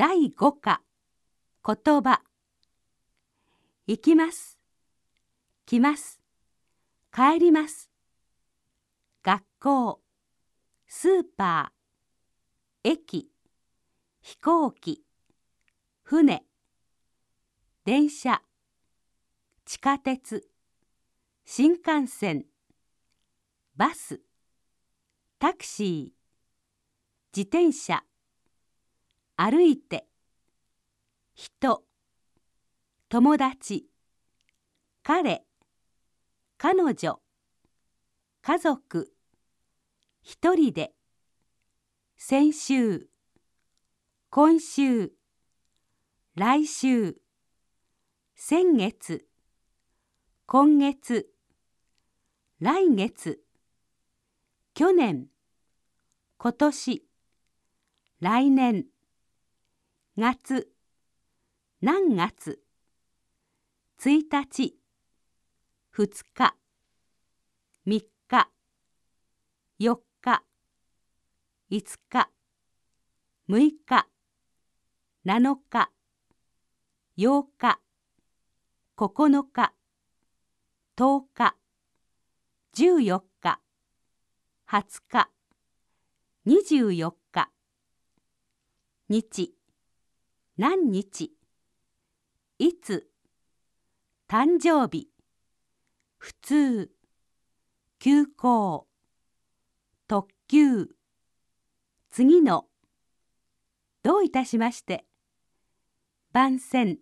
第5課。言葉。行きます。来ます。帰ります。学校。スーパー。駅。飛行機。船。電車。地下鉄。新幹線。バス。タクシー。自転車。歩いて人友達彼彼女家族一人で先週今週来週先月今月来月去年今年来年。月何月？1日。2日。3日。4日。5日。6日。7日。8日。9日。10日。14日。20日。24日。日。何日？いつ？誕生日？普通？休校？特急？次の？どういたしまして？番宣？